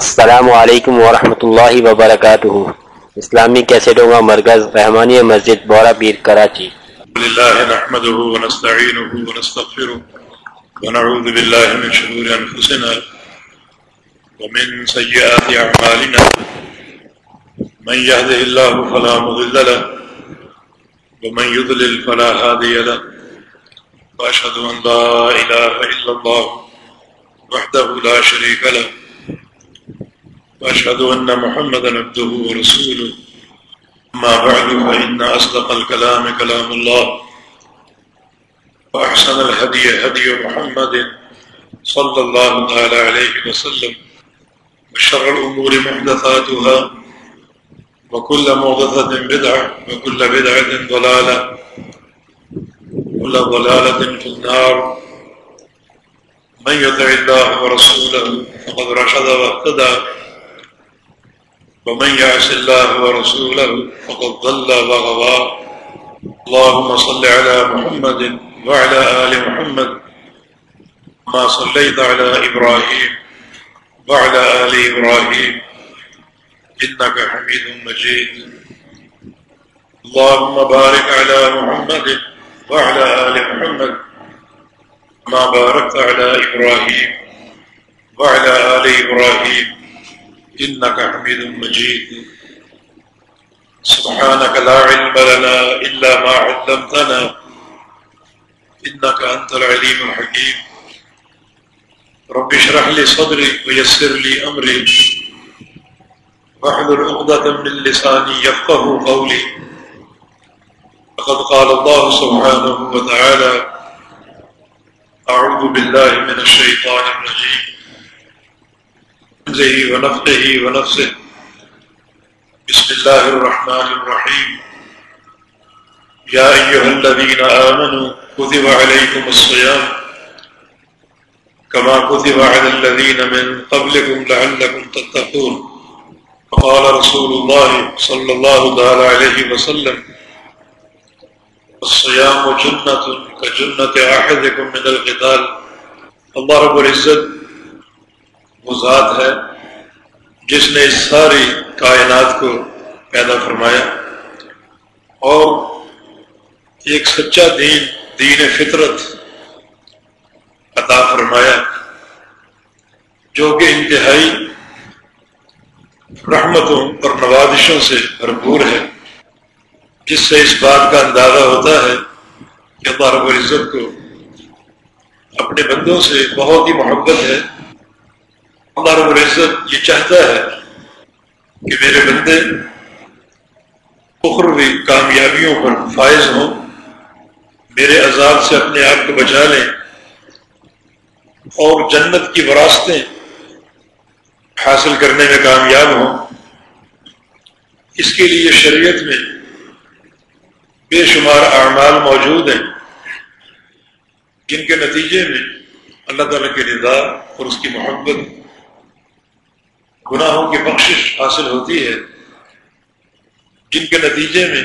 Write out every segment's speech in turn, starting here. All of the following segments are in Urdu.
السلام علیکم ورحمۃ اللہ وبرکاتہ۔ اسلامی کیسٹوں کا مرکز رحمانی مسجد بورا پیر کراچی۔ لله نحمده ونستعينه ونستغفره ونعوذ بالله من شرور أنفسنا ومن سيئات أعمالنا من يهده الله فلا مضل له ومن يضلل فلا هادي له۔ وأشهد أن لا إله إلا الله وحده لا شريك له۔ وأشهد أن محمدا عبده ورسوله. ما بعد، فإن أصدق الكلام كلام الله، وأحسن الهدي هدي محمد صلى الله تعالى عليه وسلم، وشر الأمور محدثاتها، وكل موضثة بدعة، وكل بدعة ضلالة، وكل ضلالة في النار. من يدع الله ورسوله، فقد رشد واهتدى. ومن يعص الله ورسوله فقد ضل وغوى. اللهم صل على محمد وعلى آل محمد ما صليت على إبراهيم وعلى آل إبراهيم. إنك حميد مجيد. اللهم بارك على محمد وعلى آل محمد ما باركت على إبراهيم وعلى آل إبراهيم. إنك حميد مجيد. سبحانك لا علم لنا إلا ما علمتنا. إنك أنت العليم الحكيم. رب اشرح لي صدري ويسر لي أمري. واحذر عقدة من لساني يفقه قولي. فقد قال الله سبحانه وتعالى أعوذ بالله من الشيطان الرجيم. همزه ونفقه ونفسه. بسم الله الرحمن الرحيم. يا أيها الذين آمنوا كذب عليكم الصيام كما كذب على الذين من قبلكم لعلكم تتقون. فقال رسول الله صلى الله عليه وسلم الصيام جنة كجنة أحدكم من القتال. الله رب العزت وہ ذات ہے، جس نے اس ساری کائنات کو پیدا فرمایا۔ اور ایک سچا دین دین فطرت عطا فرمایا، جو کہ انتہائی رحمتوں اور نوازشوں سے بھرپور ہے۔ جس سے اس بات کا اندازہ ہوتا ہے کہ اللہ رب العزت کو اپنے بندوں سے بہت ہی محبت ہے۔ اللہ رب العزت یہ چاہتا ہے کہ میرے بندے اخروی کامیابیوں پر فائز ہوں میرے عذاب سے اپنے آپ کو بچا لیں اور جنت کی وراثتیں حاصل کرنے میں کامیاب ہوں اس کے لیے شریعت میں بے شمار اعمال موجود ہیں جن کے نتیجے میں اللہ تعالیٰ کے رضا اور اس کی محبت گناہوں کی بخشش حاصل ہوتی ہے۔ جن کے نتیجے میں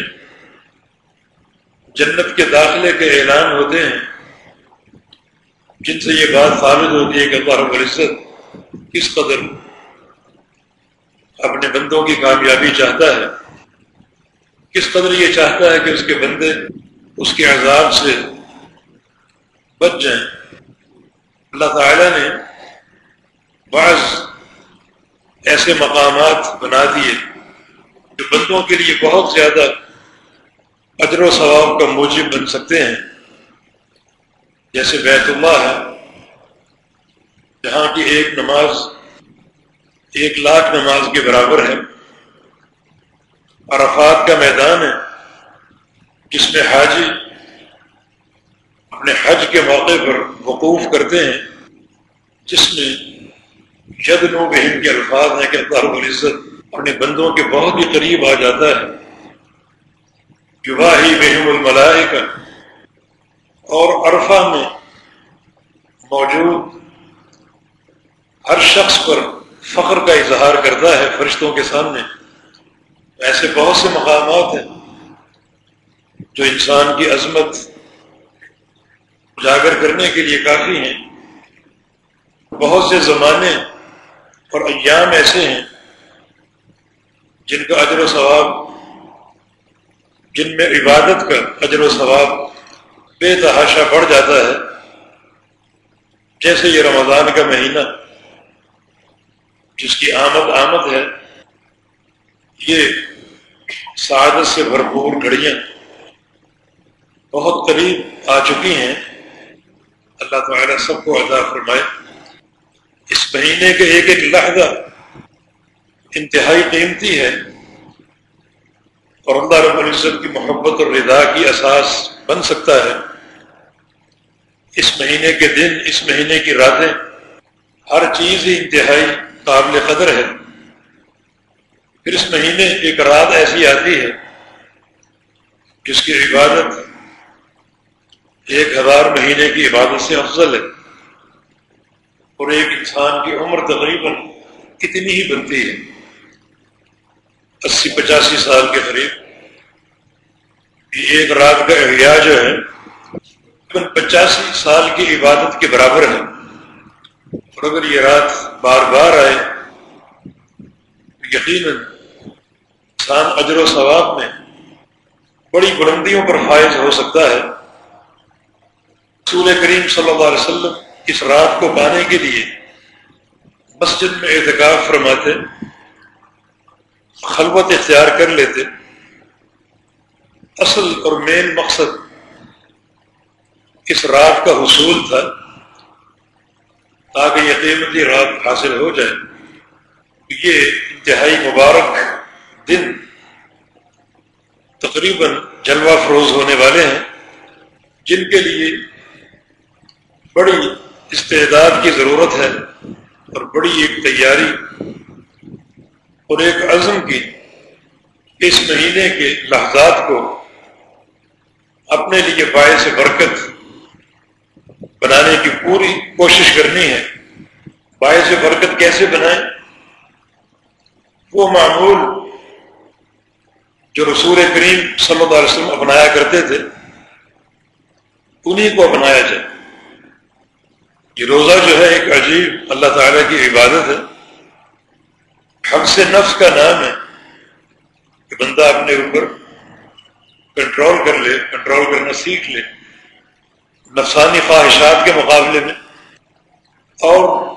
جنت کے داخلے کے اعلان ہوتے ہیں، جن سے یہ بات ثابت ہوتی ہے کہ اللہ رب العزت کس قدر اپنے بندوں کی کامیابی چاہتا ہے، کس قدر یہ چاہتا ہے کہ اس کے بندے اس کے عذاب سے بچ جائیں۔ اللہ تعالی نے بعض ایسے مقامات بنا دیے جو بندوں کے لیے بہت زیادہ اجر و ثواب کا موجب بن سکتے ہیں۔ جیسے بیت اللہ ہے، جہاں کی ایک نماز، ایک لاکھ نماز کے برابر ہے۔ عرفات کا میدان ہے، جس میں حاجی اپنے حج کے موقع پر وقوف کرتے ہیں، جس میں ید نو بہن کے الفاظ ہیں کہ اللہ رب العزت اپنے بندوں کے بہت ہی قریب آ جاتا ہے جواہی بہم الملائے کا اور عرفہ میں موجود ہر شخص پر فخر کا اظہار کرتا ہے فرشتوں کے سامنے۔ ایسے بہت سے مقامات ہیں جو انسان کی عظمت اجاگر کرنے کے لیے کافی ہیں۔ بہت سے زمانے اور ایام ایسے ہیں جن کا اجر و ثواب، جن میں عبادت کا اجر و ثواب بے تحاشا بڑھ جاتا ہے، جیسے یہ رمضان کا مہینہ جس کی آمد آمد ہے، یہ سعادت سے بھرپور گھڑیاں بہت قریب آ چکی ہیں۔ اللہ تعالیٰ سب کو ادا فرمائے۔ اس مہینے کے ایک ایک لحظہ انتہائی قیمتی ہے۔ اور اللہ رب العزت کی محبت اور رضا کی اساس بن سکتا ہے۔ اس مہینے کے دن، اس مہینے کی راتیں، ہر چیز ہی انتہائی قابل قدر ہے۔ پھر اس مہینے ایک رات ایسی آتی ہے جس کی عبادت ایک ہزار مہینے کی عبادت سے افضل ہے۔ اور ایک انسان کی عمر تقریباً کتنی ہی بنتی ہے۔ اسی پچاسی سال کے قریب ایک رات کا احیاء جو ہے پچاسی سال کی عبادت کے برابر ہے۔ اور اگر یہ رات بار بار آئے یقیناً انسان اجر و ثواب میں بڑی بلندیوں پر فائز ہو سکتا ہے۔ رسول کریم صلی اللہ علیہ وسلم اس رات کو پانے کے لیے مسجد میں احتکاب فرماتے، خلوت اختیار کر لیتے۔ اصل اور مین مقصد اس رات کا حصول تھا، تاکہ یہ قیمتی رات حاصل ہو جائے۔ یہ انتہائی مبارک دن تقریباً جلوہ فروز ہونے والے ہیں، جن کے لیے بڑی استعداد کی ضرورت ہے اور بڑی ایک تیاری اور ایک عزم کی اس مہینے کے لحظات کو اپنے لیے باعث برکت بنانے کی پوری کوشش کرنی ہے۔ باعث برکت کیسے بنائیں؟ وہ معمول جو رسول کریم صلی اللہ علیہ وسلم اپنایا کرتے تھے، انہی کو اپنایا جائے۔ یہ روزہ جو ہے ایک عجیب اللہ تعالیٰ کی عبادت ہے۔ حق سے نفس کا نام ہے کہ بندہ اپنے اوپر کنٹرول کر لے، کنٹرول کرنا سیکھ لے۔ نفسانی خواہشات کے مقابلے میں۔ اور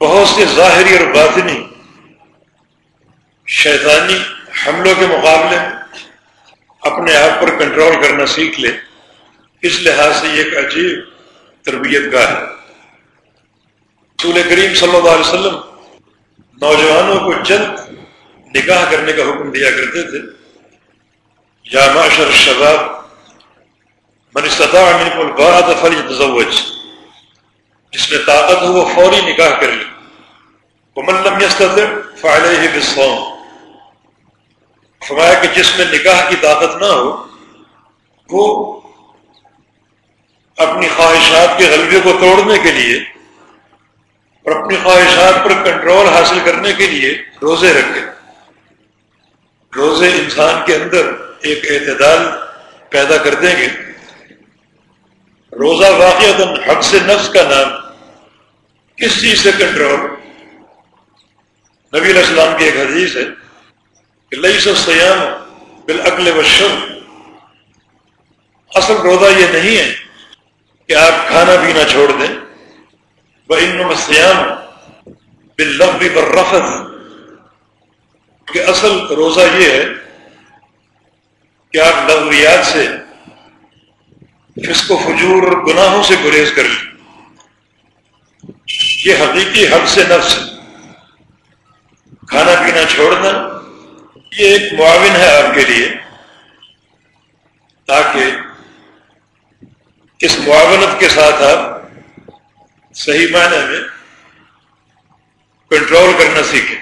بہت سے ظاہری اور باطنی شیطانی حملوں کے مقابلے میں اپنے آپ پر کنٹرول کرنا سیکھ لے۔ اس لحاظ سے یہ ایک عجیب تربیت گاہ ہے۔ رسول کریم صلی اللہ علیہ وسلم نوجوانوں کو جلد نکاح کرنے کا حکم دیا کرتے تھے۔ یا معاشر شباب من استطاع منکم الباءت فلیتزوج جس میں طاقت ہو وہ فوری نکاح کر لے۔ ومن لم يستطع فعليه بالصوم۔ فرمایا کہ جس میں نکاح کی طاقت نہ ہو، وہ اپنی خواہشات کے غلبے کو توڑنے کے لیے اور اپنی خواہشات پر کنٹرول حاصل کرنے کے لیے روزے رکھے۔ روزے انسان کے اندر ایک اعتدال پیدا کر دیں گے۔ روزہ واقع حق سے نفس کا نام کس چیز سے کنٹرول؟ نبی علیہ السلام کی ایک حدیث ہے کہ لئی سو سیام بالعقل و اصل روزہ یہ نہیں ہے کہ آپ کھانا پینا چھوڑ دیں۔ وہ ان سیام بال لفظ پر کہ اصل روزہ یہ ہے کہ آپ لغویات سے فسق و فجور اور گناہوں سے گریز کر لی یہ حقیقی حق سے نفس کھانا پینا چھوڑنا، یہ ایک معاون ہے آپ کے لیے، تاکہ اس معاونت کے ساتھ آپ صحیح معنی میں کنٹرول کرنا سیکھیں۔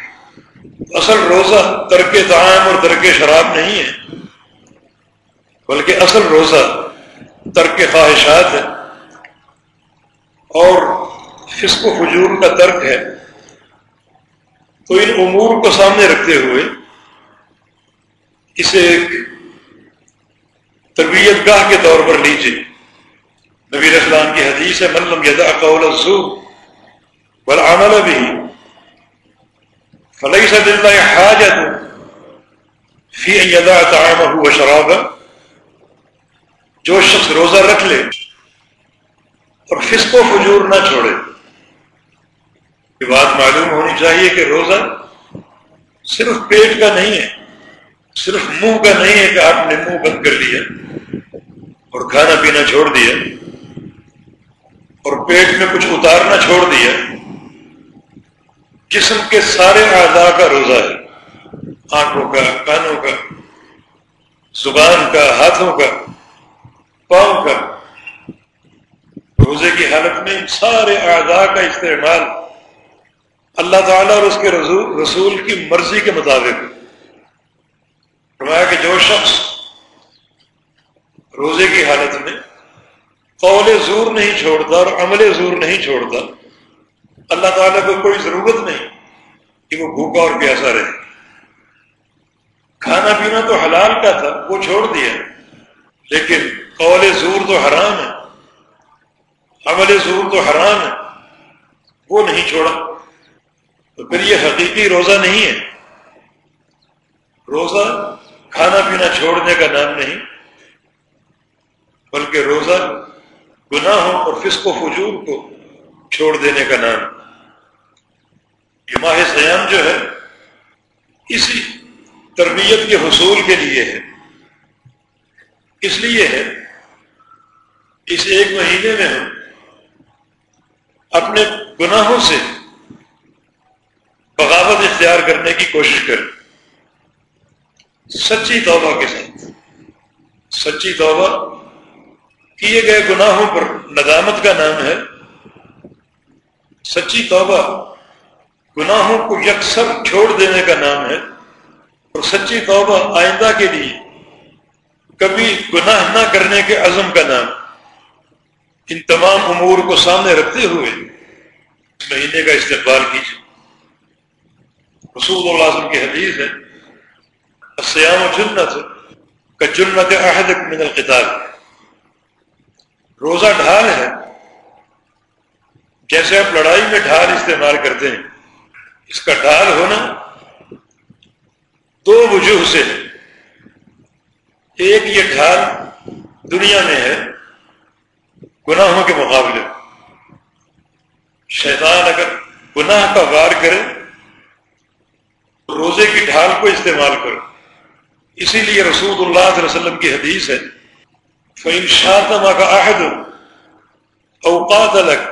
اصل روزہ ترک تعام اور ترک شراب نہیں ہے، بلکہ اصل روزہ ترک خواہشات ہے۔ اور فسق و فجور کا ترک ہے۔ تو ان امور کو سامنے رکھتے ہوئے اسے ایک تربیت گاہ کے طور پر لیجیے نبی اسلام کی حدیث ہے ملم یدا قول الزو والعمل بھی فلئی سد اللہ حاجت فی یدا تعام و شراب جو شخص روزہ رکھ لے اور فسق و فجور نہ چھوڑے، یہ بات معلوم ہونی چاہیے کہ روزہ صرف پیٹ کا نہیں ہے، صرف منہ کا نہیں ہے کہ آپ نے منہ بند کر لیا اور کھانا پینا چھوڑ دیا۔ اور پیٹ میں کچھ اتارنا چھوڑ دیا جسم کے سارے اعضاء کا روزہ ہے۔ آنکھوں کا، کانوں کا، زبان کا، ہاتھوں کا، پاؤں کا۔ روزے کی حالت میں سارے اعضاء کا استعمال اللہ تعالیٰ اور اس کے رسول کی مرضی کے مطابق۔ فرمایا کہ جو شخص روزے کی حالت میں قول زور نہیں چھوڑتا اور عمل زور نہیں چھوڑتا، اللہ تعالیٰ کو کوئی ضرورت نہیں کہ وہ بھوکا اور پیاسا رہے۔ کھانا پینا تو حلال کا تھا، وہ چھوڑ دیا۔ لیکن قول زور تو حرام ہے، عمل زور تو حرام ہے، وہ نہیں چھوڑا۔ تو پھر یہ حقیقی روزہ نہیں ہے۔ روزہ کھانا پینا چھوڑنے کا نام نہیں، بلکہ روزہ گناہوں اور فسق و فجور کو چھوڑ دینے کا نام۔ یہ ماہ سیام جو ہے، اسی تربیت کے حصول کے لیے ہے۔ اس لیے ہے، اس ایک مہینے میں ہم اپنے گناہوں سے بغاوت اختیار کرنے کی کوشش کریں۔ سچی توبہ کے ساتھ۔ سچی توبہ کیے گئے گناہوں پر ندامت کا نام ہے سچی توبہ. گناہوں کو یکسر چھوڑ دینے کا نام ہے اور سچی توبہ آئندہ کے لیے کبھی گناہ نہ کرنے کے عزم کا نام. ان تمام امور کو سامنے رکھتے ہوئے مہینے کا استقبال کیجیے. رسول اللہ علیہ کی حدیث ہے سیام و جنت کا جنت عہد من القتال. روزہ ڈھال ہے۔ جیسے آپ لڑائی میں ڈھال استعمال کرتے ہیں، اس کا ڈھال ہونا دو وجوہ سے ہے۔ ایک یہ ڈھال دنیا میں ہے، گناہوں کے مقابلے۔ شیطان اگر گناہ کا وار کرے، روزے کی ڈھال کو استعمال کرو اسی لیے رسول اللہ علیہ وسلم کی حدیث ہے فعین شاطمہ کا عہد اوقات الگ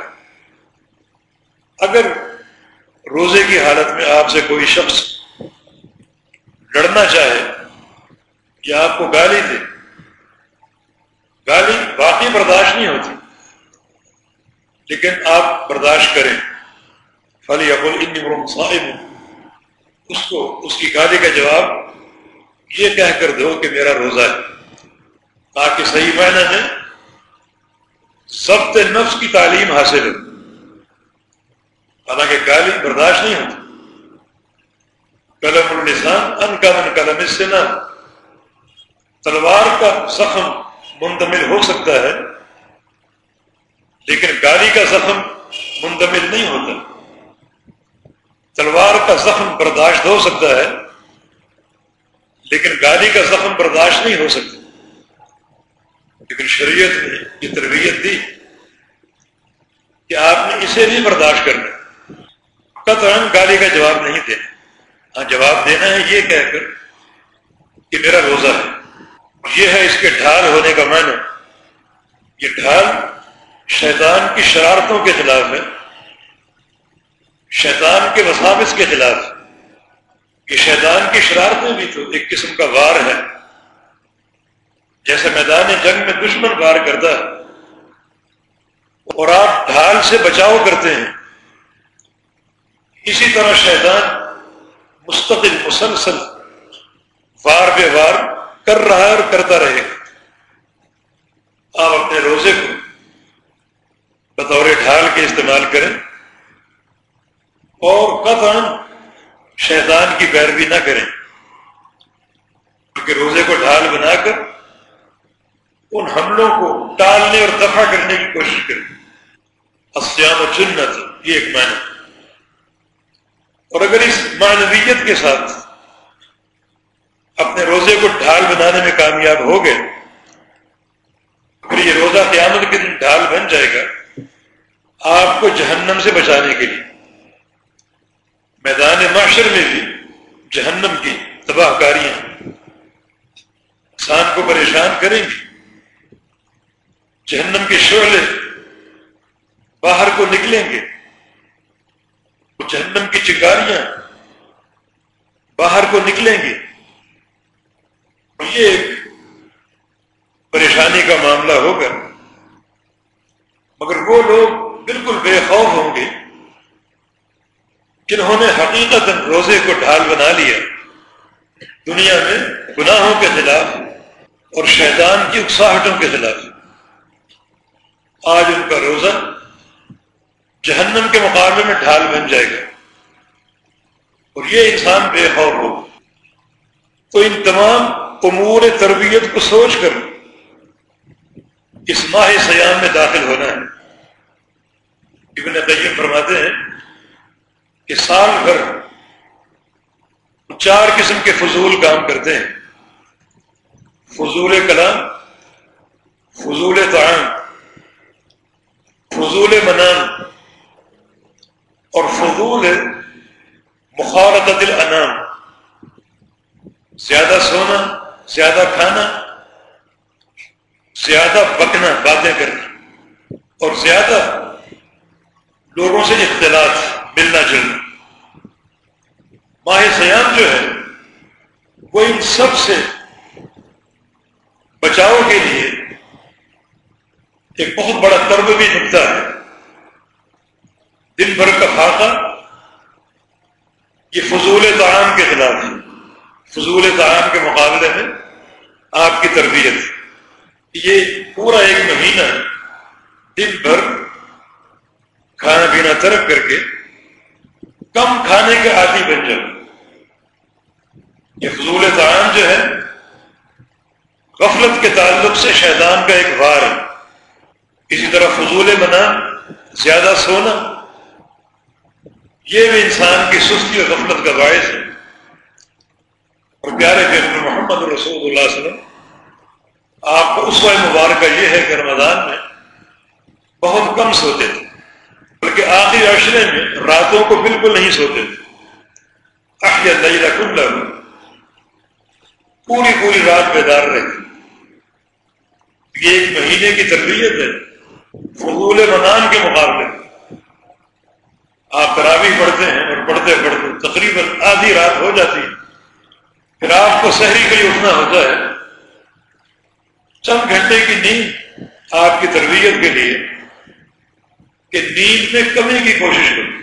اگر روزے کی حالت میں آپ سے کوئی شخص لڑنا چاہے یا آپ کو گالی دے، گالی باقی برداشت نہیں ہوتی، لیکن آپ برداشت کریں۔ فلی ابل ان صاحب اس کو، اس کی گالی کا جواب یہ کہہ کر دو کہ میرا روزہ ہے۔ تاکہ صحیح معنی میں ضبط نفس کی تعلیم حاصل ہو۔ حالانکہ گالی برداشت نہیں ہوتی۔ قلم النسان ان کا من قلم اس سے نہ تلوار کا زخم منتمل ہو سکتا ہے، لیکن گالی کا زخم منتمل نہیں ہوتا۔ تلوار کا زخم برداشت ہو سکتا ہے، لیکن گالی کا زخم برداشت نہیں ہو سکتا۔ لیکن شریعت نے یہ تربیت دی کہ آپ نے اسے بھی برداشت کرنا۔ قطعا گالی کا جواب نہیں دینا۔ ہاں جواب دینا ہے یہ کہہ کر کہ میرا روزہ ہے۔ یہ ہے اس کے ڈھال ہونے کا معنی۔ یہ ڈھال شیطان کی شرارتوں کے خلاف ہے۔ شیطان کے وسابس کے خلاف۔ کہ شیطان کی شرارتیں بھی تو ایک قسم کا وار ہے۔ جیسے میدان جنگ میں دشمن وار کرتا ہے۔ اور آپ ڈھال سے بچاؤ کرتے ہیں۔ اسی طرح شیطان مستقل مسلسل وار بے وار کر رہا ہے اور کرتا رہے۔ گا آپ اپنے روزے کو بطور ڈھال کے استعمال کریں۔ اور قطعا شیطان کی پیروی نہ کریں۔ کیونکہ روزے کو ڈھال بنا کر ان حملوں کو ٹالنے اور دفع کرنے کی کوشش کریں۔ اسیام و جنت، یہ ایک معنی۔ اور اگر اس معنویت کے ساتھ اپنے روزے کو ڈھال بنانے میں کامیاب ہو گئے پھر یہ روزہ قیامت کے دن ڈھال بن جائے گا، آپ کو جہنم سے بچانے کے لیے، میدان معاشر میں بھی جہنم کی تباہ کاریاں، انسان کو پریشان کریں گی۔ جہنم کے شعلے باہر کو نکلیں گے۔ جہنم کی چکاریاں باہر کو نکلیں گے۔ یہ ایک پریشانی کا معاملہ ہوگا۔ مگر وہ لوگ بالکل بے خوف ہوں گے جنہوں نے حقیقت روزے کو ڈھال بنا لیا۔ دنیا میں گناہوں کے خلاف اور شیطان کی اکساہٹوں کے خلاف۔ آج ان کا روزہ جہنم کے مقابلے میں ڈھال بن جائے گا۔ اور یہ انسان بے خوف ہو۔ تو ان تمام امور تربیت کو سوچ کر اس ماہ سیام میں داخل ہونا ہے۔ ابن قیم فرماتے ہیں کہ سال بھر چار قسم کے فضول کام کرتے ہیں۔ فضول کلام، فضول تعام فضول منان اور فضول مخالط الانام۔ زیادہ سونا، زیادہ کھانا، زیادہ بکنا، باتیں کرنا۔ اور زیادہ لوگوں سے اختلاط، ملنا جلنا۔ ماہ سیام جو ہے، وہ ان سب سے بچاؤ کے لیے ایک بہت بڑا ترب بھی نکتا ہے۔ دن بھر کا خاکہ یہ فضول تعام کے خلاف ہے۔ فضول تعام کے مقابلے میں آپ کی تربیت۔ یہ پورا ایک مہینہ دن بھر کھانا پینا ترک کر کے کم کھانے کے عادی بن جاؤ یہ فضول تعام جو ہے، غفلت کے تعلق سے شیطان کا ایک وار ہے۔ اسی طرح فضول بنا زیادہ سونا، یہ بھی انسان کی سستی اور غفلت کا باعث ہے۔ اور پیارے کہ محمد رسول اللہ علیہ وسلم، آپ کو اس وقت مبارکہ یہ ہے کہ رمضان میں بہت کم سوتے تھے، بلکہ آخری عشرے میں راتوں کو بالکل نہیں سوتے تھے۔ اللہ کل پوری پوری رات بیدار رہتی یہ ایک مہینے کی تربیت ہے۔ فضول منان کے مقابلے آپ تراوی پڑھتے ہیں اور پڑھتے پڑھتے تقریباً آدھی رات ہو جاتی پھر آپ کو شہری کے لیے اٹھنا ہوتا ہے۔ چند گھنٹے کی نیند آپ کی تربیت کے لیے کہ نیند میں کمی کی کوشش کرو۔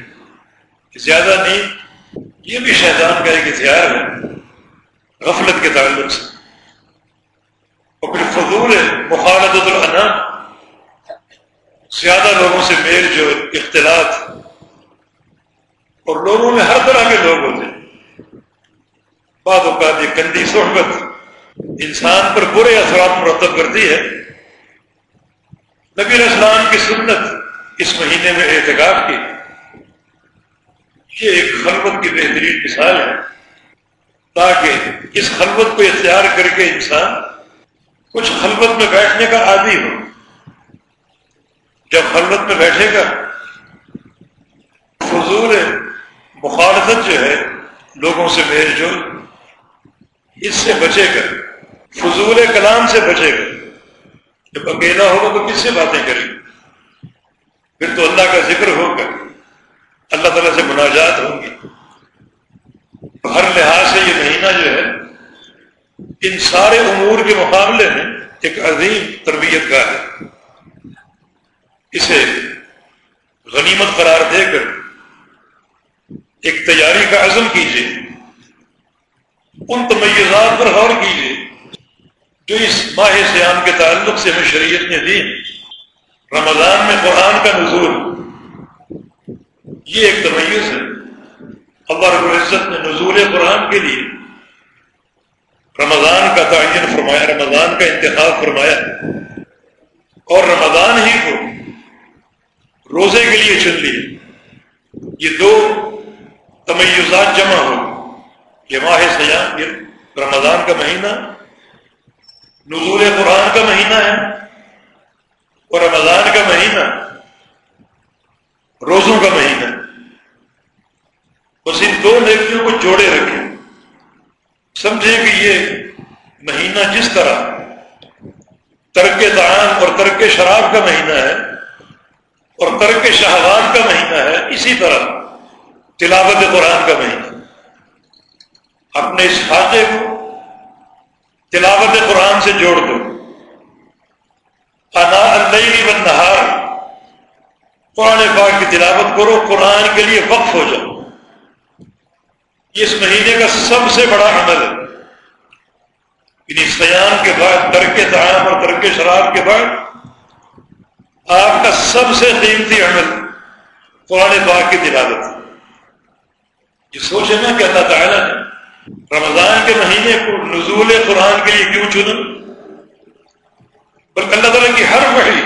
زیادہ نیند یہ بھی شیطان کا ایک ہتھیار ہے غفلت کے تعلق سے۔ اور پھر فضول مخالت الانام زیادہ لوگوں سے میل جو اختلاط، اور لوگوں میں ہر طرح کے لوگ ہوتے ہیں۔ بعض اوقات یہ گندی صحبت انسان پر برے اثرات مرتب کرتی ہے۔ نبی اسلام کی سنت اس مہینے میں احتکاب کی۔ یہ ایک خلوت کی بہترین مثال ہے۔ تاکہ اس خلوت کو اختیار کر کے انسان کچھ خلوت میں بیٹھنے کا عادی ہو۔ جب خلوت میں بیٹھے گا۔ فضول مخالفت جو ہے، لوگوں سے میل جول، اس سے بچے گا۔ فضول کلام سے بچے گا۔ جب اکیلا ہوگا تو کس سے باتیں کرے گا؟ پھر تو اللہ کا ذکر ہوگا۔ اللہ تعالیٰ سے مناجات ہوں گی۔ ہر لحاظ سے یہ مہینہ جو ہے، ان سارے امور کے مقابلے میں ایک عظیم تربیت کا ہے۔ اسے غنیمت قرار دے کر ایک تیاری کا عزم کیجیے ان تمیزات پر غور کیجیے جو اس ماہ سیام کے تعلق سے ہمیں شریعت نے دی رمضان میں قرآن کا نزول۔ یہ ایک تمیز ہے۔ اللہ رب العزت نے نزول قرآن کے لیے رمضان کا تعین فرمایا، رمضان کا انتخاب فرمایا۔ اور رمضان ہی کو روزے کے لیے چن لیے یہ دو تمیزات جمع ہو یہ ماہ سیاح، یہ رمضان کا مہینہ، نزول قرآن کا مہینہ ہے۔ اور رمضان کا مہینہ روزوں کا مہینہ بس ان دو نیکیوں کو جوڑے رکھیں۔ سمجھے کہ یہ مہینہ جس طرح ترک تعام اور ترک شراب کا مہینہ ہے اور ترک شہباد کا مہینہ ہے، اسی طرح تلاوت قرآن کا مہینہ۔ اپنے اس خاتے کو تلاوت قرآن سے جوڑ دو۔ انا اللہ بن نہار قرآن پاک کی تلاوت کرو، قرآن کے لیے وقف ہو جاؤ۔ اس مہینے کا سب سے بڑا عمل ہے۔ یعنی سیام کے بعد ترک تعام اور ترک شراب کے بعد آپ کا سب سے قیمتی عمل قرآن پاک کی تلاوت یہ سوچے نا کہ اللہ تعالیٰ نے رمضان کے مہینے کو نزول قرآن کے لیے کیوں چنا بلکہ اللہ تعالیٰ کی ہر وحی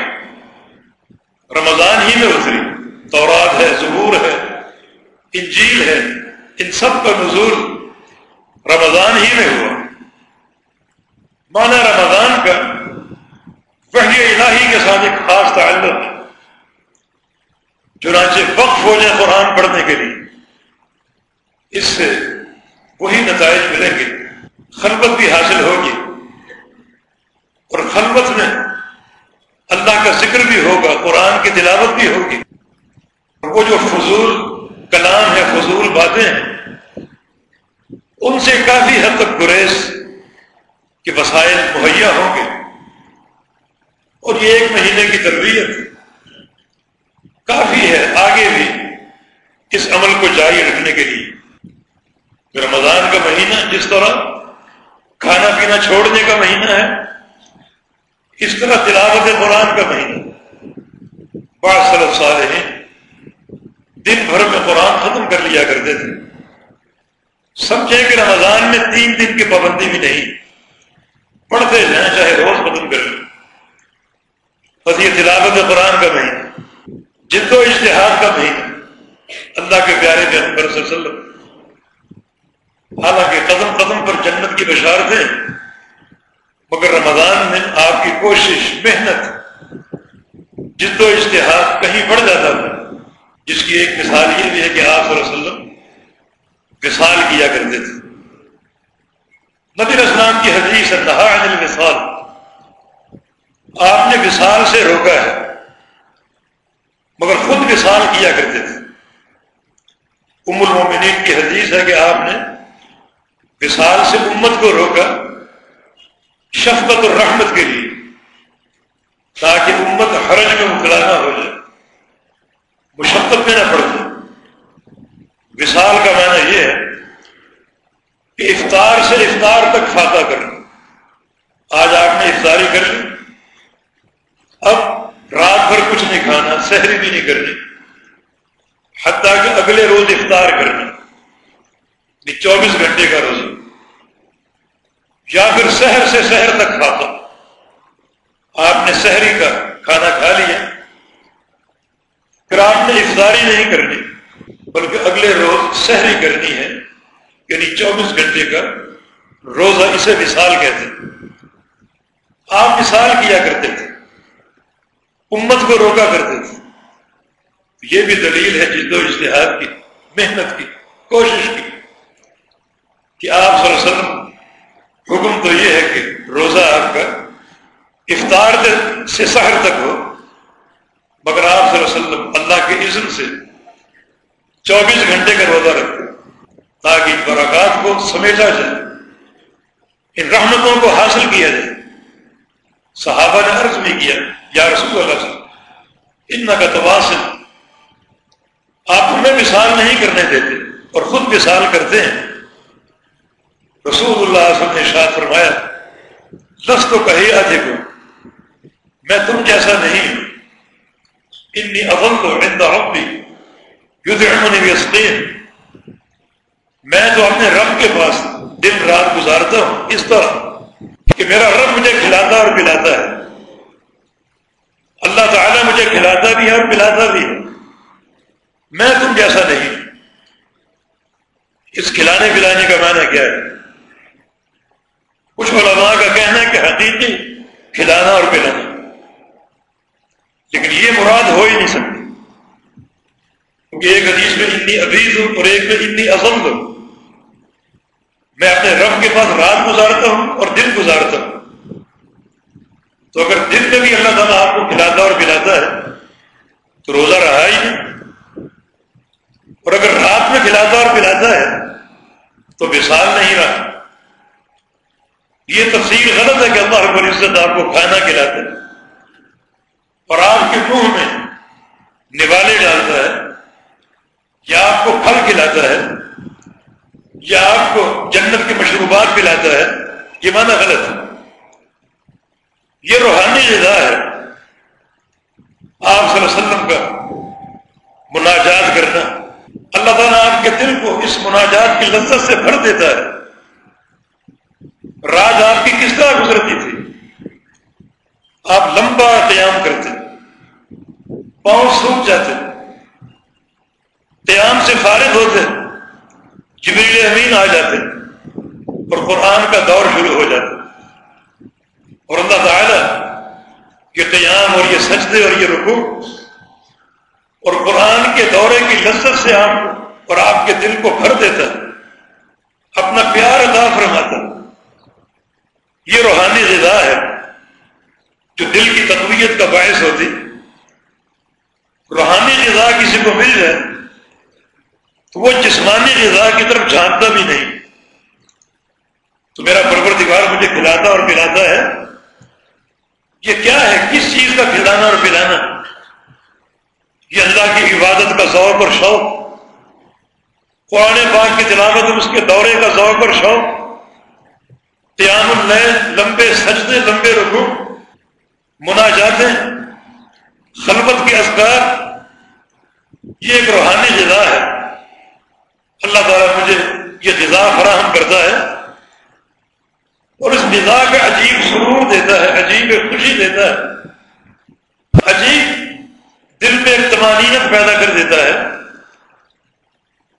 رمضان ہی میں اتری تورات ہے ظہور ہے انجیل ہے ان سب کا نزول رمضان ہی میں ہوا مانا رمضان کا وحی الہی کے ساتھ ایک خاص تعلق چنانچہ وقف ہو جائے قرآن پڑھنے کے لیے اس سے وہی نتائج ملیں گے خلبت بھی حاصل ہوگی اور خلبت میں اللہ کا ذکر بھی ہوگا قرآن کی تلاوت بھی ہوگی اور وہ جو فضول کلام ہے فضول باتیں ہیں ان سے کافی حد تک گریز کے وسائل مہیا ہوں گے اور یہ ایک مہینے کی تربیت کافی ہے آگے بھی اس عمل کو جاری رکھنے کے لیے رمضان کا مہینہ جس طرح کھانا پینا چھوڑنے کا مہینہ ہے اس طرح تلاوت قرآن کا مہینہ بعض صرف سارے ہیں دن بھر میں قرآن ختم کر لیا کرتے تھے سمجھے کہ رمضان میں تین دن کی پابندی بھی نہیں۔ پڑھتے جائیں چاہے روز ختم کر لیں بس یہ تلاوت قرآن کا مہینہ جد و اشتہار کا مہینہ اللہ کے پیارے کے صلی اللہ علیہ وسلم، حالانکہ قدم قدم پر جنت کی بشارتیں مگر رمضان میں آپ کی کوشش، محنت، جد و اشتہار کہیں بڑھ جاتا تھا۔ جس کی ایک مثال یہ بھی ہے کہ آپ صلی اللہ علیہ وسلم وصال کیا کرتے تھے۔ نبی اسلام کی حدیث نہا عن الوصال۔ آپ نے وصال سے روکا ہے، مگر خود وصال کیا کرتے تھے۔ ام المومنین کی حدیث ہے کہ آپ نے وصال سے امت کو روکا شفقت اور رحمت کے لیے، تاکہ امت حرج میں مبتلا نہ ہو جائے۔ مشقت میں نہ پڑ جائے۔ وصال کا معنی یہ ہے کہ افطار سے افطار تک فاتح کرنا آج آپ نے افطاری کر لی۔ اب رات بھر کچھ نہیں کھانا، سحری بھی نہیں کرنی۔ حتیٰ کہ اگلے روز افطار کرنا۔ چوبیس گھنٹے کا روزہ۔ یا پھر شہر سے شہر تک کھاتا آپ نے شہری کا کھانا کھا لیا۔ پھر آپ نے افطاری نہیں کرنی، بلکہ اگلے روز شہری کرنی ہے۔ یعنی چوبیس گھنٹے کا روزہ اسے مثال کہتے آپ مثال کیا کرتے تھے امت کو روکا کرتے تھے یہ بھی دلیل ہے جد و اشتہار کی، محنت کی، کوشش کی کہ آپ صلی اللہ علیہ وسلم، حکم تو یہ ہے کہ روزہ آپ کا افطار سے سحر تک ہو، مگر آپ صلی اللہ علیہ وسلم اللہ کے عزم سے چوبیس گھنٹے کا روزہ رکھتے تاکہ ان برکات کو سمیٹا جائے، ان رحمتوں کو حاصل کیا جائے۔ صحابہ نے عرض بھی کیا، یا رسول اللہ سے ان کا تواصل، آپ ہمیں مثال نہیں کرنے دیتے اور خود مثال کرتے ہیں۔ رسول اللہ علیہ وسلم نے شاد فرمایا لس تو کہی آدھے کو، میں تم جیسا نہیں ہوں۔ انی اول تو عند ربی یدعمنی بیسقین میں تو اپنے رب کے پاس دن رات گزارتا ہوں، اس طرح کہ میرا رب مجھے کھلاتا اور پلاتا ہے۔ اللہ تعالیٰ مجھے کھلاتا بھی ہے اور پلاتا بھی ہے۔ میں تم جیسا نہیں۔ اس کھلانے پلانے کا معنی کیا ہے؟ کچھ علماء کا کہنا ہے کہ حقیقی کھلانا اور پلانا۔ لیکن یہ مراد ہو ہی نہیں سکتی۔ کیونکہ ایک حدیث میں اتنی عبیز ہوں اور ایک میں اتنی عظم ہوں۔ میں اپنے رب کے پاس رات گزارتا ہوں اور دن گزارتا ہوں۔ تو اگر دن میں بھی اللہ تعالیٰ آپ کو کھلاتا اور پلاتا ہے، تو روزہ رہا ہی نہیں۔ اور اگر رات میں کھلاتا اور پلاتا ہے، تو مثال نہیں رہا۔ یہ تفصیل غلط ہے کہ اللہ رب العزت آپ کو کھانا کھلاتا ہے اور آپ کے منہ میں نوالے ڈالتا ہے یا آپ کو پھل کھلاتا ہے۔ یا آپ کو جنت کے مشروبات پلاتا ہے، یہ معنی غلط ہے۔ یہ روحانی غذا ہے۔ آپ صلی اللہ علیہ وسلم کا مناجات کرنا، اللہ تعالیٰ آپ کے دل کو اس مناجات کی لذت سے بھر دیتا ہے۔ رات آپ کی کس طرح گزرتی تھی؟ آپ لمبا قیام کرتے، پاؤں سوکھ جاتے، قیام سے فارغ ہوتے۔ جبریل امین آ جاتے اور قرآن کا دور شروع ہو جاتا اور اللہ تعالیٰ یہ قیام اور یہ سجدے اور یہ رکوع اور قرآن کے دورے کی لذت سے آپ اور آپ کے دل کو بھر دیتا، اپنا پیار ادا فرماتا۔ یہ روحانی غذا ہے جو دل کی تقویت کا باعث ہوتی۔ روحانی غذا کسی کو مل جائے تو وہ جسمانی غذا کی طرف جانتا بھی نہیں۔ تو میرا پرور مجھے کھلاتا اور پلاتا ہے۔ یہ کیا ہے؟ کس چیز کا کھلانا اور پلانا؟ یہ اللہ کی عبادت کا ذوق اور شوق۔ قرآن پاک کی تلاوت اس کے دورے کا ذوق اور شوق۔ قیام النئے لمبے سجدے، لمبے رکو مناجاتیں خلبت کے اذکار۔ یہ ایک روحانی غذا ہے۔ اللہ تعالیٰ مجھے یہ غذا فراہم کرتا ہے اور اس غذا کا عجیب سرور دیتا ہے، عجیب خوشی دیتا ہے۔ عجیب دل میں ایک پیدا کر دیتا ہے۔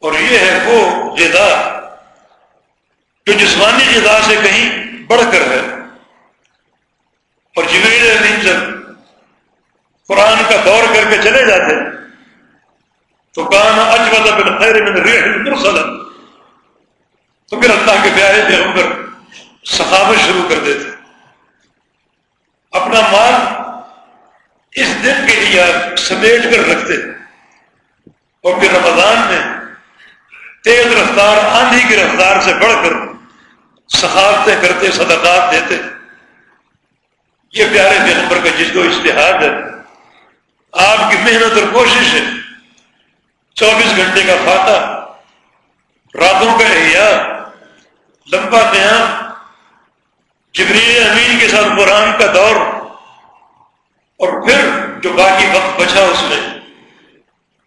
اور یہ ہے وہ غذا جو جسمانی غذا سے کہیں بڑھ کر ہے۔ اور جبریل امین جب قرآن کا دور کر کے چلے جاتے تو کہنا اجمد بن خیر من ریح المرسل تو پھر اللہ کے پیارے پیغمبر سخاوت شروع کر دیتے اپنا مال اس دن کے لیے سمیٹ کر رکھتے اور پھر رمضان میں تیز رفتار، آندھی کی رفتار سے بڑھ کر سخاوتیں کرتے، صدقات دیتے۔ یہ پیارے پیغمبر کا جس کو اشتہار ہے۔ آپ کی محنت اور کوشش ہے۔ چوبیس گھنٹے کا فاتح راتوں کا احیاء، لمبا قیام، جبریل امین کے ساتھ قرآن کا دور، اور پھر جو باقی وقت بچا اس میں،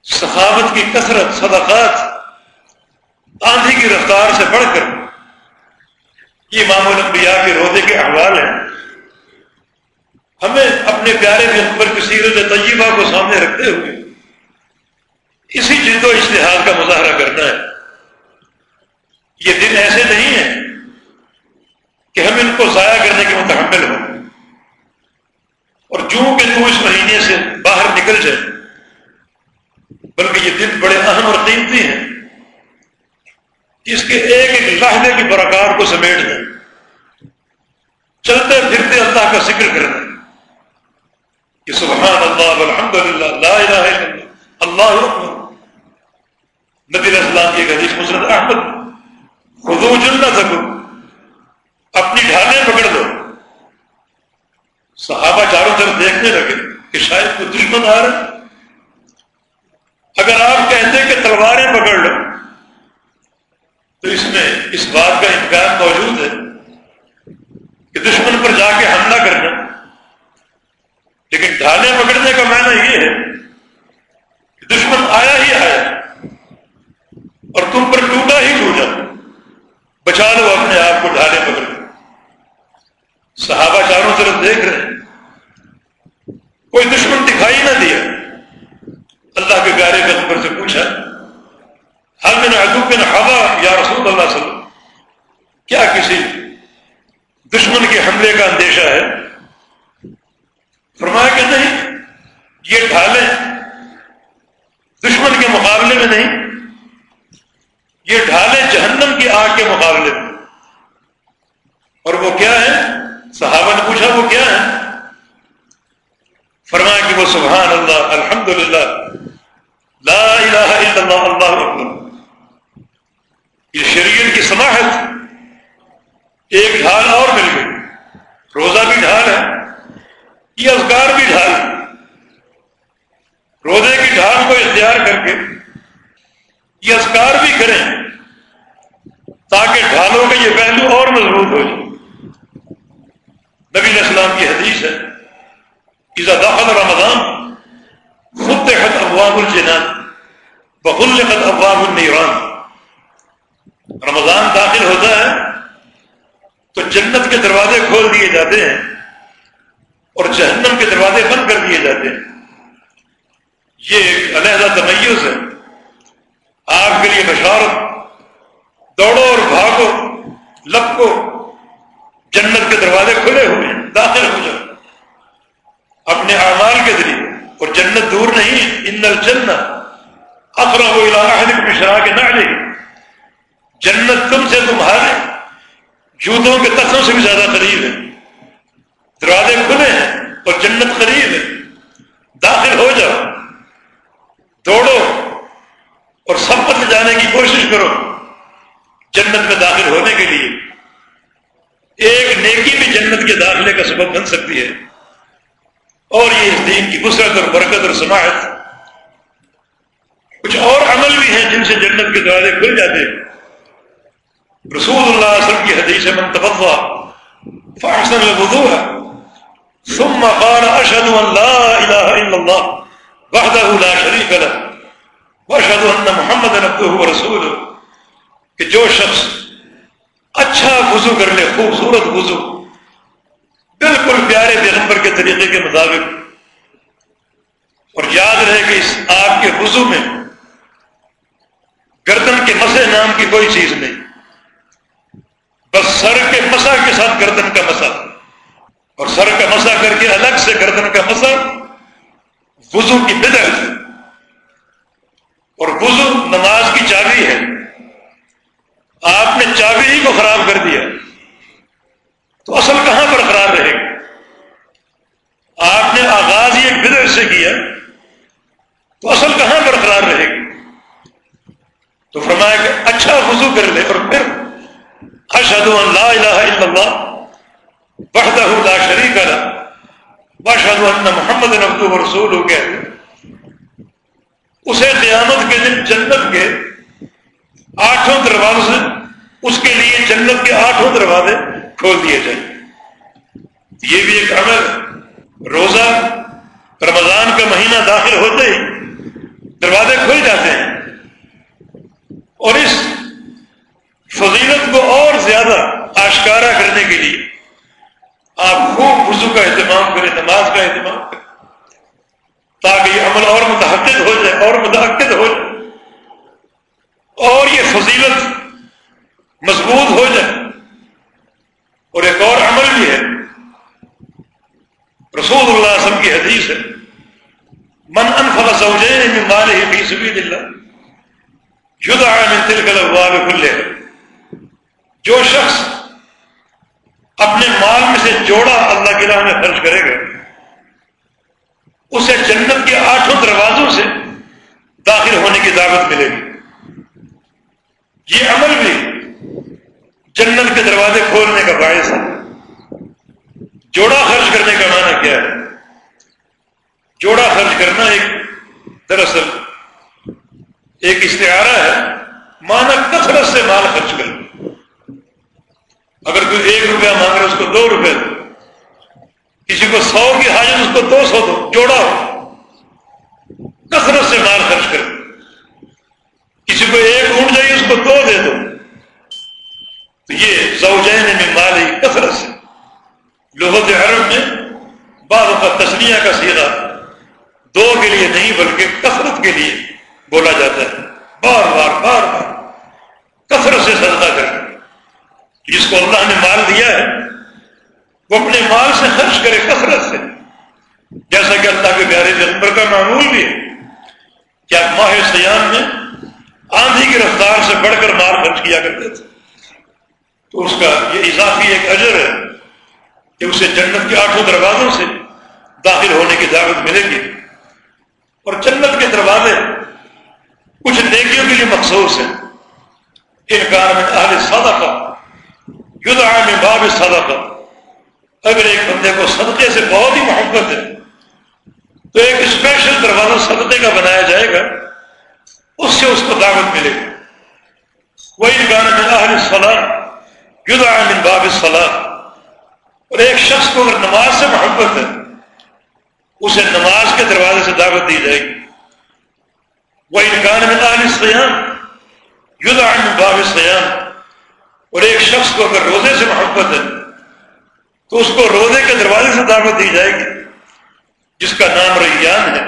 سخاوت کی کثرت، صدقات، آندھی کی رفتار سے بڑھ کر، یہ امام الانبیاء کے روزے کے احوال ہیں۔ ہمیں اپنے پیارے پیغمبر کی سیرت طیبہ کو سامنے رکھتے ہوئے اسی جد و اشتہار کا مظاہرہ کرنا ہے۔ یہ دن ایسے نہیں ہیں کہ ہم ان کو ضائع کرنے کے متحمل ہوں۔ اور جو کہ تو اس مہینے سے باہر نکل جائے، بلکہ یہ دن بڑے اہم اور قیمتی ہیں۔ اس کے ایک ایک لہدے کی برکات کو سمیٹ دیں چلتے پھرتے اللہ کا ذکر کرنا۔ کہ سبحان اللہ الحمد للہ، لا الہ الا اللہ اللہ نبی السلام کی حدیث مسرت احمد خدو جلنا سکو اپنی ڈھالیں پکڑ دو۔ صحابہ چاروں طرف دیکھنے لگے کہ شاید کوئی دشمن آ رہا اگر آپ کہتے کہ تلواریں پکڑ لو، تو اس میں اس بات کا امکان موجود ہے کہ دشمن پر جا کے حملہ کرنا۔ لیکن ڈھالے پکڑنے کا معنی یہ ہے کہ دشمن آیا ہی آیا۔ تم پر ٹوٹا ہی ٹوٹا بچا لو اپنے آپ کو ڈھالے پکڑ صحابہ چاروں طرف دیکھ رہے ہیں۔ کوئی دشمن دکھائی نہ دیا۔ اللہ کے پیارے کے نمبر سے پوچھا حل میں ادوب بن ہوا یا رسول اللہ صلی اللہ کیا کسی دشمن کے حملے کا اندیشہ ہے؟ فرمایا کہ نہیں، یہ ڈھالیں۔ دشمن کے مقابلے میں نہیں۔ یہ ڈھالیں جہنم کی آگ کے مقابلے میں۔ اور وہ کیا ہے؟ صحابہ نے پوچھا، وہ کیا ہے؟ فرمایا کہ وہ سبحان اللہ الحمد للہ لا الہ الا اللہ اللہ اکبر۔ یہ شریعت کی سماحت ایک ڈھال اور مل گئی۔ روزہ بھی ڈھال ہے، یہ اذکار بھی ڈھال روزے کی ڈھال کو اختیار کر کے یہ اذکار بھی کریں تاکہ ڈھالوں کا یہ پہلو اور مضبوط ہو جائے نبی اسلام کی حدیث ہے اذا داخل رمضان فتحت ابواب الجنان بغلقت ابواب النیران رمضان داخل ہوتا ہے تو جنت کے دروازے کھول دیے جاتے ہیں اور جہنم کے دروازے بند کر دیے جاتے ہیں یہ ایک علیحدہ تمیز ہے آپ کے لیے بشارت دوڑو اور بھاگو لپکو جنت کے دروازے کھلے ہوئے ہیں داخل ہو جاؤ اپنے اعمال کے ذریعے اور جنت دور نہیں ان الجنت اقرب الى احدكم بشراك نعله جنت تم سے تمہارے جوتوں کے تخوں سے بھی زیادہ قریب ہے دروازے کھلے ہیں اور جنت قریب ہے داخل ہو جاؤ دوڑو اور سب جانے کی کوشش کرو۔ جنت میں داخل ہونے کے لیے۔ ایک نیکی بھی جنت کے داخلے کا سبب بن سکتی ہے۔ اور یہ اس دین کی بسرت اور برکت اور سماعت کچھ اور عمل بھی ہیں جن سے جنت کے دروازے کھل جاتے ہیں۔ رسول اللہ علیہ وسلم کی حدیث من تفضا فاحسن الوضوء ثم قال اشهد ان لا اله الا الله وحده لا شريك له. واشهد ان محمدا عبده ورسوله، کہ جو شخص اچھا وضو کر لے، خوبصورت وضو، بالکل پیارے پیغمبر کے طریقے کے مطابق۔ اور یاد رہے کہ اس آپ کے وضو میں گردن کے مسے نام کی کوئی چیز نہیں، بس سر کے مسا کے ساتھ گردن کا مسا اور سر کا مسا کر کے الگ سے گردن کا مسا وضو کی بدر اور وضو نماز کی چابی ہے۔ آپ نے چابی ہی کو خراب کر دیا۔ تو اصل کہاں پر قرار رہے گا آپ نے آغاز ایک بدر سے کیا۔ تو اصل کہاں پر قرار رہے گی؟ تو فرمایا کہ اچھا وضو کر لے اور پھر اشد لا الہ الا اللہ وحدہ لا شریک لا واشهد ان محمد عبدہ ورسولہ کہتے اسے قیامت کے دن جنت کے آٹھوں دروازے سے اس کے لیے جنت کے آٹھوں دروازے کھول دیے جائیں۔ یہ بھی ایک عمل۔ روزہ رمضان کا مہینہ داخل ہوتے ہی دروازے کھل جاتے ہیں۔ اور اس فضیلت کو اور زیادہ آشکارا کرنے کے لیے آپ خوب وضو کا اہتمام کریں، نماز کا اہتمام کریں۔ تاکہ یہ عمل اور متحد ہو جائے، اور متحد ہو جائے۔ اور یہ فضیلت مضبوط ہو جائے۔ اور ایک اور عمل بھی ہے۔ رسول اللہ علیہ وسلم کی حدیث ہے، من انفق زوجین من مالہ فی سبیل اللہ یدعا من تلک الابواب کلے جو شخص اپنے مال میں سے جوڑا اللہ کی راہ میں خرچ کرے گا اسے جنت کے آٹھوں دروازوں سے داخل ہونے کی دعوت ملے گی۔ یہ عمل بھی جنت کے دروازے کھولنے کا باعث ہے۔ جوڑا خرچ کرنے کا معنی کیا ہے؟ جوڑا خرچ کرنا ایک دراصل ایک اشتہارہ ہے۔ مانا کثرت سے مال خرچ کر اگر کوئی ایک روپیہ مانگ رہے اس کو دو روپے دو۔ کسی کو سو کی حاجت اس کو دو سو دو، جوڑا ہو۔ کثرت سے مال خرچ کر کسی کو ایک اونٹ جائے اس کو دو دے دو۔ تو یہ زوجین میں مالی کثرت سے۔ لغت عرب میں بعض کا تسلیہ کا سیرا دو کے لیے نہیں، بلکہ کثرت کے لیے بولا جاتا ہے۔ بار بار بار بار۔ کثرت سے صدقہ کرے جس کو اللہ نے مال دیا ہے وہ اپنے مال سے خرچ کرے کثرت سے۔ جیسا کہ اللہ کے پیارے جنبر کا معمول بھی ہے کیا ماہ سیام میں آندھی کی رفتار سے بڑھ کر مال خرچ کیا کرتے تھے۔ تو اس کا یہ اضافی ایک اجر ہے کہ اسے جنت کے آٹھوں دروازوں سے داخل ہونے کی دعوت ملے گی۔ اور جنت کے دروازے کچھ نیکیوں کے لیے مخصوص ہیں۔ انکار میں آل صدقہ، یدعا میں باب صدقہ۔ اگر ایک بندے کو صدقے سے بہت ہی محبت ہے، تو ایک اسپیشل دروازہ صدقے کا بنایا جائے گا، اس سے اس کو دعوت ملے گی۔ وہی گانا میں صلاح یدعا من باب صلاح اور ایک شخص کو اگر نماز سے محبت ہے، اسے نماز کے دروازے سے دعوت دی جائے گی۔ وہ انکان میں اہل سیام یدعا من باب سیام اور ایک شخص کو اگر روزے سے محبت ہے تو اس کو روزے کے دروازے سے دعوت دی جائے گی، جس کا نام ریان ہے۔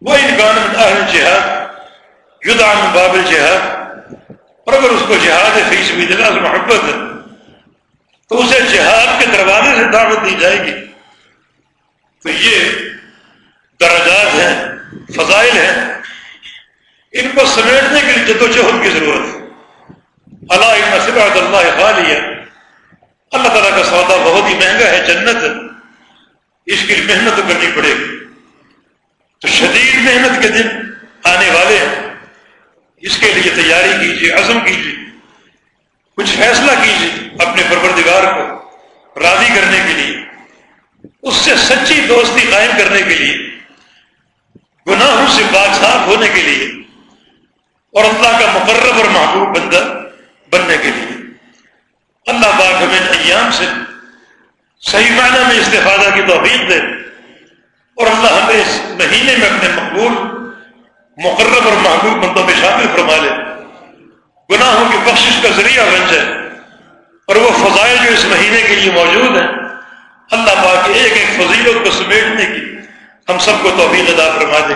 وہ انکان اہل جہاد یدعا باب الجہاد، اور اگر اس کو جہاد فی سبیل اللہ محبت ہے، تو اسے جہاد کے دروازے سے دعوت دی جائے گی۔ تو یہ درجات ہیں، فضائل ہیں۔ ان کو سمیٹنے کے لیے جدوجہد کی ضرورت ہے۔ اللہ نصب اللہ خالی ہے اللہ تعالیٰ کا سودا بہت ہی مہنگا ہے، جنت اس کی محنت کرنی پڑے گی۔ تو شدید محنت کے دن آنے والے ہیں۔ اس کے لیے تیاری کیجیے، عزم کیجیے۔ کچھ فیصلہ کیجیے اپنے پروردگار کو راضی کرنے کے لیے، اس سے سچی دوستی قائم کرنے کے لیے، گناہوں سے باغ ہونے کے لیے اور اللہ کا مقرب اور محبوب بندہ بننے کے لیے۔ اللہ پاک ہمیں ایام سے صحیح معنی میں استفادہ کی توفیق دے اور اللہ ہمیں اس مہینے میں اپنے مقبول، مقرب اور محبوب بندوں میں شامل فرما لے۔ گناہوں کی بخشش کا ذریعہ بن جائے۔ اور وہ فضائل جو اس مہینے کے لیے موجود ہیں، اللہ پاک ایک ایک فضیلت کو سمیٹنے کی ہم سب کو توفیق ادا فرما دے۔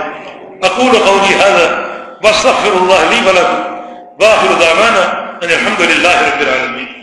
اقول قولی هذا واستغفر الله لي ولكم۔ واخر دعوانا ان الحمد لله رب العالمين۔